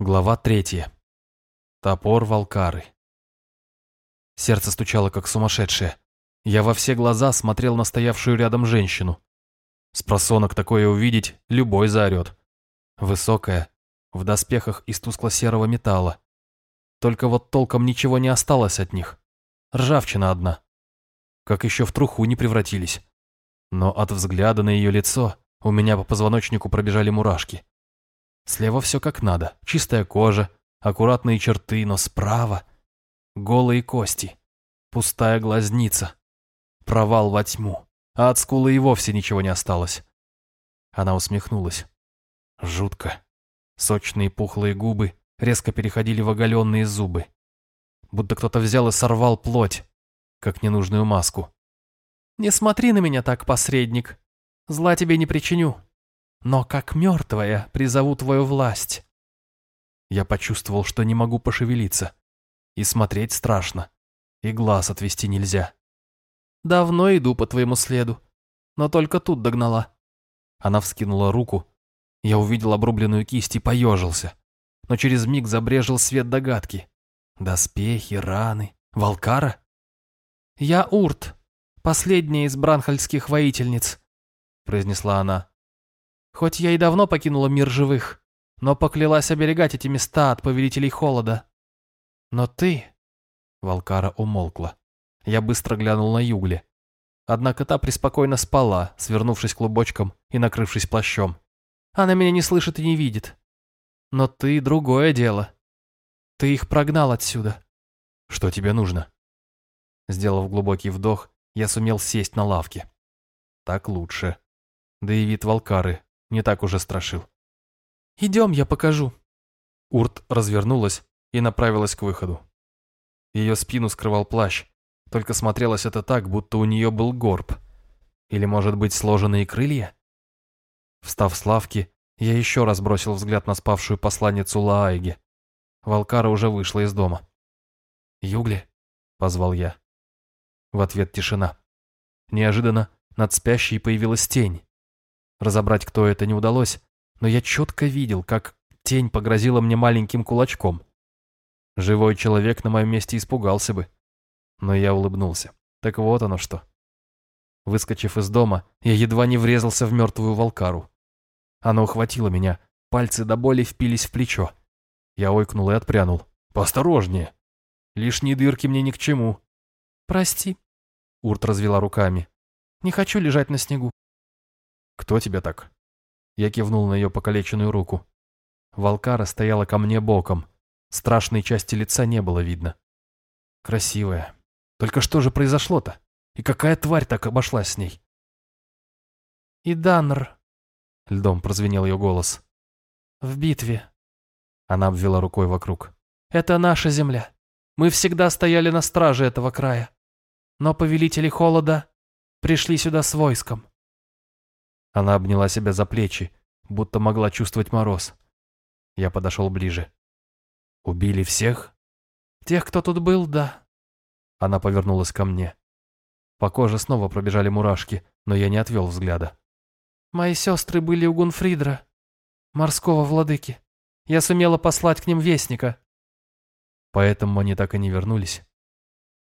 Глава третья. Топор Валкары. Сердце стучало, как сумасшедшее. Я во все глаза смотрел на стоявшую рядом женщину. С просонок такое увидеть любой заорет. Высокая, в доспехах из тускло-серого металла. Только вот толком ничего не осталось от них. Ржавчина одна. Как еще в труху не превратились. Но от взгляда на ее лицо у меня по позвоночнику пробежали мурашки. Слева все как надо. Чистая кожа, аккуратные черты, но справа голые кости, пустая глазница, провал во тьму, а от скулы и вовсе ничего не осталось. Она усмехнулась. Жутко. Сочные пухлые губы резко переходили в оголенные зубы. Будто кто-то взял и сорвал плоть, как ненужную маску. «Не смотри на меня так, посредник. Зла тебе не причиню но как мертвая призову твою власть. Я почувствовал, что не могу пошевелиться. И смотреть страшно. И глаз отвести нельзя. Давно иду по твоему следу, но только тут догнала. Она вскинула руку. Я увидел обрубленную кисть и поежился. Но через миг забрежил свет догадки. Доспехи, раны, волкара? Я Урт, последняя из бранхальских воительниц, произнесла она. Хоть я и давно покинула мир живых, но поклялась оберегать эти места от повелителей холода. Но ты...» Валкара умолкла. Я быстро глянул на Югли. Однако та преспокойно спала, свернувшись клубочком и накрывшись плащом. Она меня не слышит и не видит. Но ты другое дело. Ты их прогнал отсюда. Что тебе нужно? Сделав глубокий вдох, я сумел сесть на лавке. Так лучше. Да и вид Валкары не так уже страшил. «Идем, я покажу». Урт развернулась и направилась к выходу. Ее спину скрывал плащ, только смотрелось это так, будто у нее был горб. Или, может быть, сложенные крылья? Встав с лавки, я еще раз бросил взгляд на спавшую посланницу Лаайги. Валкара уже вышла из дома. «Югли?» — позвал я. В ответ тишина. Неожиданно над спящей появилась тень. Разобрать, кто это, не удалось, но я четко видел, как тень погрозила мне маленьким кулачком. Живой человек на моем месте испугался бы. Но я улыбнулся. Так вот оно что. Выскочив из дома, я едва не врезался в мертвую волкару. Она ухватила меня, пальцы до боли впились в плечо. Я ойкнул и отпрянул. «Поосторожнее! Лишние дырки мне ни к чему!» «Прости», — Урт развела руками. «Не хочу лежать на снегу. «Кто тебя так?» Я кивнул на ее покалеченную руку. Волкара стояла ко мне боком. Страшной части лица не было видно. Красивая. Только что же произошло-то? И какая тварь так обошлась с ней? «И Данр», — льдом прозвенел ее голос. «В битве». Она обвела рукой вокруг. «Это наша земля. Мы всегда стояли на страже этого края. Но повелители холода пришли сюда с войском. Она обняла себя за плечи, будто могла чувствовать мороз. Я подошел ближе. «Убили всех?» «Тех, кто тут был, да». Она повернулась ко мне. По коже снова пробежали мурашки, но я не отвел взгляда. «Мои сестры были у Гунфридра, морского владыки. Я сумела послать к ним вестника». «Поэтому они так и не вернулись?»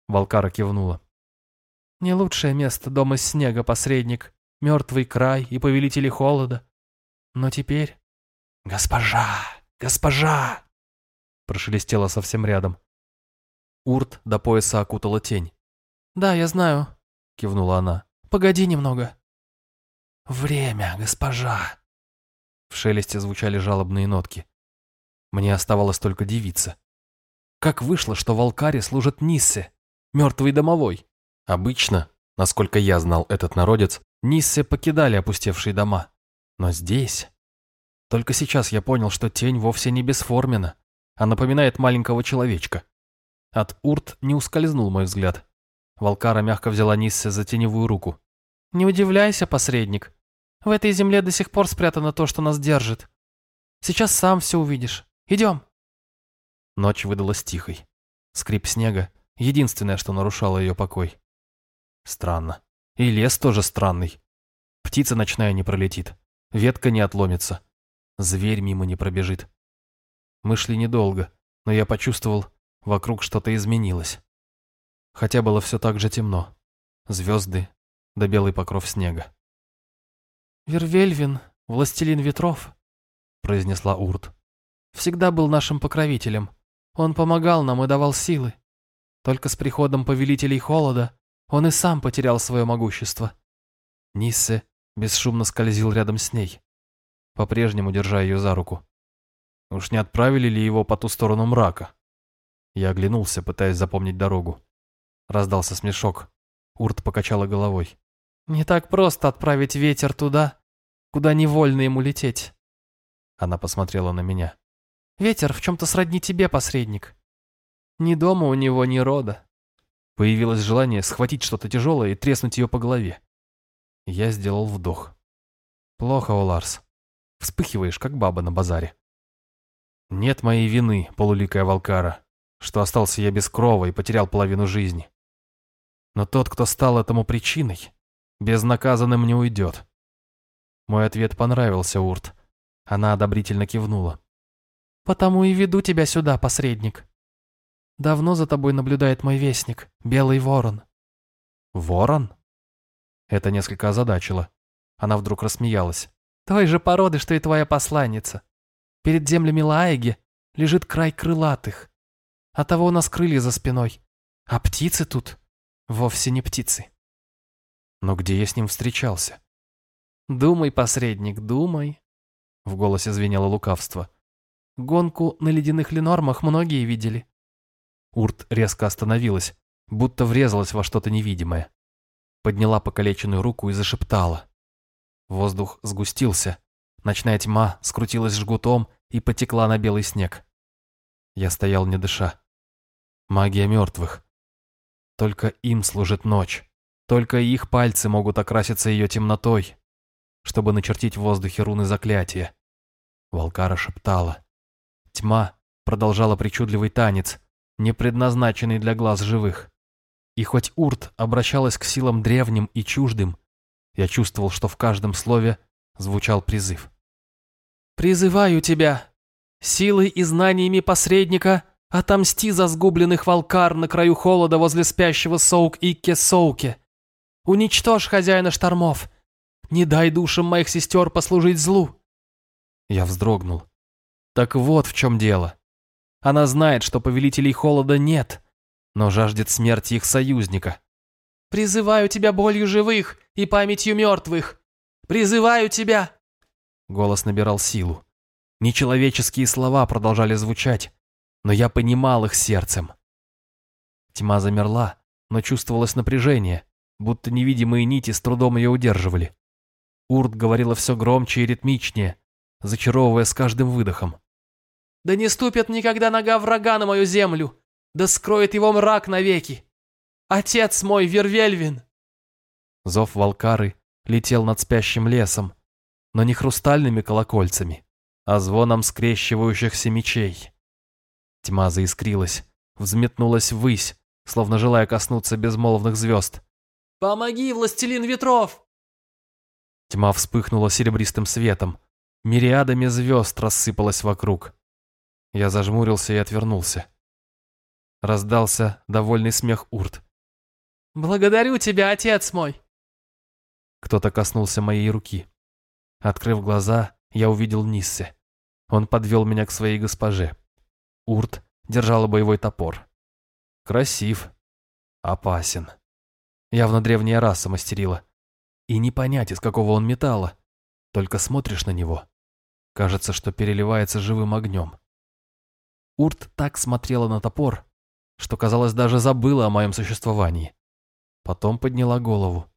Волкара кивнула. «Не лучшее место дом из снега, посредник мертвый край и повелители холода. Но теперь... «Госпожа! Госпожа!» Прошелестело совсем рядом. Урт до пояса окутала тень. «Да, я знаю», — кивнула она. «Погоди немного». «Время, госпожа!» В шелесте звучали жалобные нотки. Мне оставалось только дивиться. Как вышло, что в Алкаре служит Ниссе, мертвый домовой? Обычно, насколько я знал этот народец, Ниссе покидали опустевшие дома. Но здесь... Только сейчас я понял, что тень вовсе не бесформена, а напоминает маленького человечка. От урт не ускользнул мой взгляд. Волкара мягко взяла Ниссе за теневую руку. «Не удивляйся, посредник. В этой земле до сих пор спрятано то, что нас держит. Сейчас сам все увидишь. Идем». Ночь выдалась тихой. Скрип снега — единственное, что нарушало ее покой. Странно. И лес тоже странный. Птица ночная не пролетит. Ветка не отломится. Зверь мимо не пробежит. Мы шли недолго, но я почувствовал, вокруг что-то изменилось. Хотя было все так же темно. Звезды да белый покров снега. «Вервельвин, властелин ветров», — произнесла Урт, — «всегда был нашим покровителем. Он помогал нам и давал силы. Только с приходом повелителей холода он и сам потерял свое могущество». Ниссе бесшумно скользил рядом с ней, по-прежнему держа ее за руку. Уж не отправили ли его по ту сторону мрака? Я оглянулся, пытаясь запомнить дорогу. Раздался смешок. Урт покачала головой. «Не так просто отправить ветер туда, куда невольно ему лететь». Она посмотрела на меня. «Ветер в чем-то сродни тебе, посредник. Ни дома у него, ни рода». Появилось желание схватить что-то тяжелое и треснуть ее по голове. Я сделал вдох. «Плохо, Оларс. Вспыхиваешь, как баба на базаре. Нет моей вины, полуликая волкара, что остался я без крова и потерял половину жизни. Но тот, кто стал этому причиной, безнаказанным не уйдет. Мой ответ понравился, Урт. Она одобрительно кивнула. «Потому и веду тебя сюда, посредник. Давно за тобой наблюдает мой вестник, Белый Ворон». «Ворон?» Это несколько озадачило. Она вдруг рассмеялась. «Той же породы, что и твоя посланница. Перед землями Лаэги лежит край крылатых. А того у нас крылья за спиной. А птицы тут вовсе не птицы». Но где я с ним встречался? «Думай, посредник, думай», — в голосе звенело лукавство. «Гонку на ледяных ленормах многие видели». Урт резко остановилась, будто врезалась во что-то невидимое подняла покалеченную руку и зашептала. Воздух сгустился, ночная тьма скрутилась жгутом и потекла на белый снег. Я стоял не дыша. Магия мертвых. Только им служит ночь. Только их пальцы могут окраситься ее темнотой, чтобы начертить в воздухе руны заклятия. Волкара шептала. Тьма продолжала причудливый танец, не предназначенный для глаз живых. И хоть Урт обращалась к силам древним и чуждым, я чувствовал, что в каждом слове звучал призыв. «Призываю тебя, силой и знаниями посредника, отомсти за сгубленных волкар на краю холода возле спящего Соук-Икке-Соуке. Уничтожь хозяина штормов. Не дай душам моих сестер послужить злу». Я вздрогнул. Так вот в чем дело. Она знает, что повелителей холода нет, но жаждет смерти их союзника. «Призываю тебя болью живых и памятью мертвых! Призываю тебя!» Голос набирал силу. Нечеловеческие слова продолжали звучать, но я понимал их сердцем. Тьма замерла, но чувствовалось напряжение, будто невидимые нити с трудом ее удерживали. Урт говорила все громче и ритмичнее, зачаровывая с каждым выдохом. «Да не ступит никогда нога врага на мою землю! да скроет его мрак навеки! Отец мой, Вервельвин!» Зов Волкары летел над спящим лесом, но не хрустальными колокольцами, а звоном скрещивающихся мечей. Тьма заискрилась, взметнулась ввысь, словно желая коснуться безмолвных звезд. «Помоги, властелин ветров!» Тьма вспыхнула серебристым светом, мириадами звезд рассыпалась вокруг. Я зажмурился и отвернулся. Раздался довольный смех Урт. «Благодарю тебя, отец мой!» Кто-то коснулся моей руки. Открыв глаза, я увидел Ниссе. Он подвел меня к своей госпоже. Урт держала боевой топор. Красив. Опасен. Явно древняя раса мастерила. И не понять, из какого он металла. Только смотришь на него. Кажется, что переливается живым огнем. Урт так смотрела на топор, что, казалось, даже забыла о моем существовании. Потом подняла голову.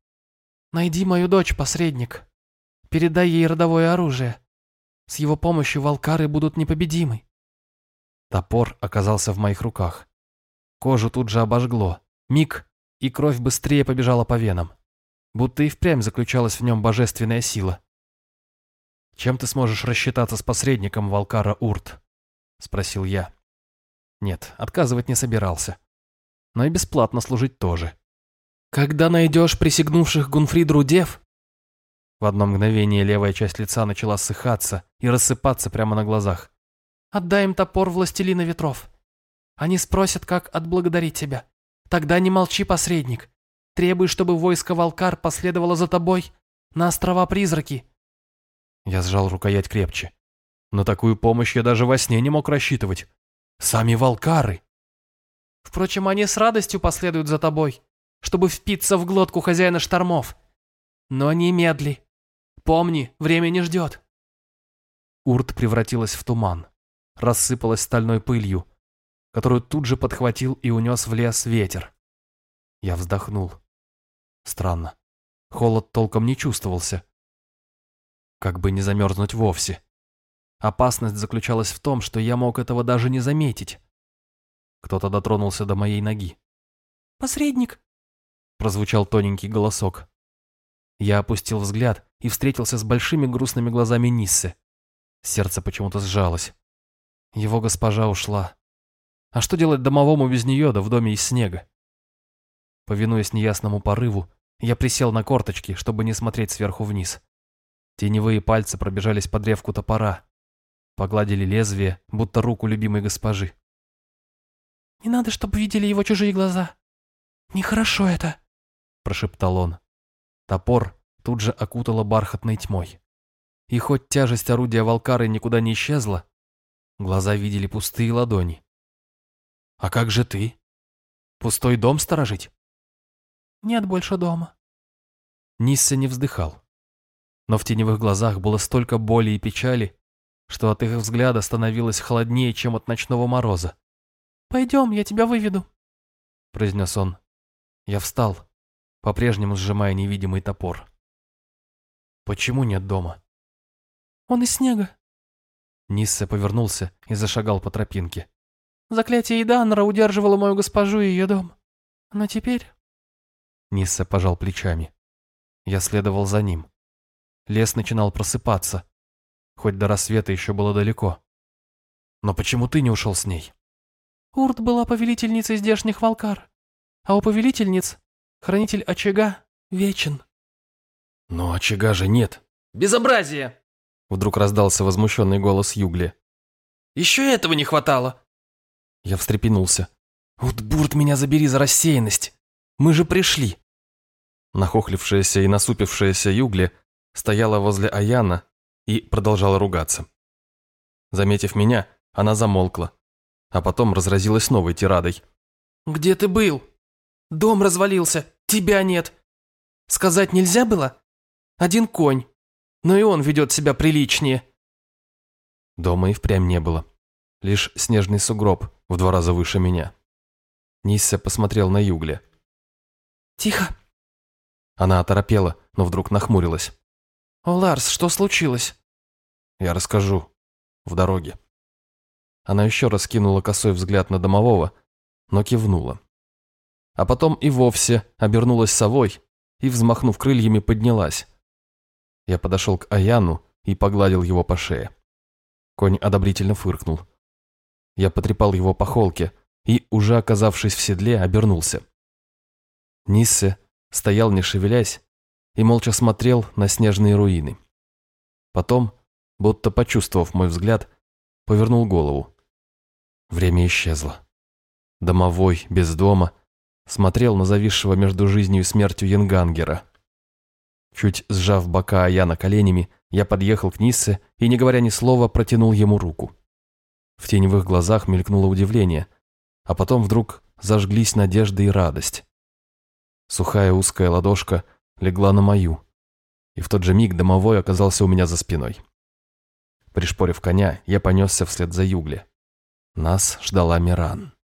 «Найди мою дочь, посредник. Передай ей родовое оружие. С его помощью волкары будут непобедимы». Топор оказался в моих руках. Кожу тут же обожгло. Миг, и кровь быстрее побежала по венам. Будто и впрямь заключалась в нем божественная сила. «Чем ты сможешь рассчитаться с посредником Волкара Урт?» — спросил я. Нет, отказывать не собирался. Но и бесплатно служить тоже. «Когда найдешь присягнувших Гунфридру дев?» В одно мгновение левая часть лица начала ссыхаться и рассыпаться прямо на глазах. Отдай им топор властелина ветров. Они спросят, как отблагодарить тебя. Тогда не молчи, посредник. Требуй, чтобы войско Волкар последовало за тобой на острова-призраки». Я сжал рукоять крепче. На такую помощь я даже во сне не мог рассчитывать. Сами Волкары. Впрочем, они с радостью последуют за тобой, чтобы впиться в глотку хозяина штормов. Но не медли. Помни, время не ждет. Урт превратилась в туман, рассыпалась стальной пылью, которую тут же подхватил и унес в лес ветер. Я вздохнул. Странно. Холод толком не чувствовался. Как бы не замерзнуть вовсе. Опасность заключалась в том, что я мог этого даже не заметить. Кто-то дотронулся до моей ноги. «Посредник!» Прозвучал тоненький голосок. Я опустил взгляд и встретился с большими грустными глазами Ниссы. Сердце почему-то сжалось. Его госпожа ушла. А что делать домовому без нее, да в доме из снега? Повинуясь неясному порыву, я присел на корточки, чтобы не смотреть сверху вниз. Теневые пальцы пробежались по древку топора. Погладили лезвие, будто руку любимой госпожи. «Не надо, чтобы видели его чужие глаза. Нехорошо это», – прошептал он. Топор тут же окутало бархатной тьмой. И хоть тяжесть орудия волкары никуда не исчезла, глаза видели пустые ладони. «А как же ты? Пустой дом сторожить?» «Нет больше дома». Нисса не вздыхал. Но в теневых глазах было столько боли и печали, что от их взгляда становилось холоднее, чем от ночного мороза. «Пойдем, я тебя выведу», — произнес он. Я встал, по-прежнему сжимая невидимый топор. «Почему нет дома?» Он из снега. Ниссе повернулся и зашагал по тропинке. Заклятие Иданра удерживало мою госпожу и ее дом. Но теперь... Ниссе пожал плечами. Я следовал за ним. Лес начинал просыпаться. Хоть до рассвета еще было далеко. Но почему ты не ушел с ней? Урт была повелительницей здешних волкар. А у повелительниц хранитель очага вечен. Но очага же нет. Безобразие! Вдруг раздался возмущенный голос Югли. «Еще этого не хватало!» Я встрепенулся. «Утбурт, меня забери за рассеянность! Мы же пришли!» Нахохлившаяся и насупившаяся Югли стояла возле Аяна и продолжала ругаться. Заметив меня, она замолкла, а потом разразилась новой тирадой. «Где ты был? Дом развалился, тебя нет. Сказать нельзя было? Один конь, но и он ведет себя приличнее». Дома и впрямь не было. Лишь снежный сугроб в два раза выше меня. Нисса посмотрел на Югле. «Тихо!» Она оторопела, но вдруг нахмурилась. «О, Ларс, что случилось?» «Я расскажу. В дороге». Она еще раз кинула косой взгляд на домового, но кивнула. А потом и вовсе обернулась совой и, взмахнув крыльями, поднялась, я подошел к Аяну и погладил его по шее. Конь одобрительно фыркнул. Я потрепал его по холке и, уже оказавшись в седле, обернулся. Ниссе стоял не шевелясь и молча смотрел на снежные руины. Потом, будто почувствовав мой взгляд, повернул голову. Время исчезло. Домовой, без дома, смотрел на зависшего между жизнью и смертью Янгангера. Чуть сжав бока Аяна коленями, я подъехал к Ниссе и, не говоря ни слова, протянул ему руку. В теневых глазах мелькнуло удивление, а потом вдруг зажглись надежда и радость. Сухая узкая ладошка легла на мою, и в тот же миг домовой оказался у меня за спиной. Пришпорив коня, я понесся вслед за Югли. Нас ждала Миран.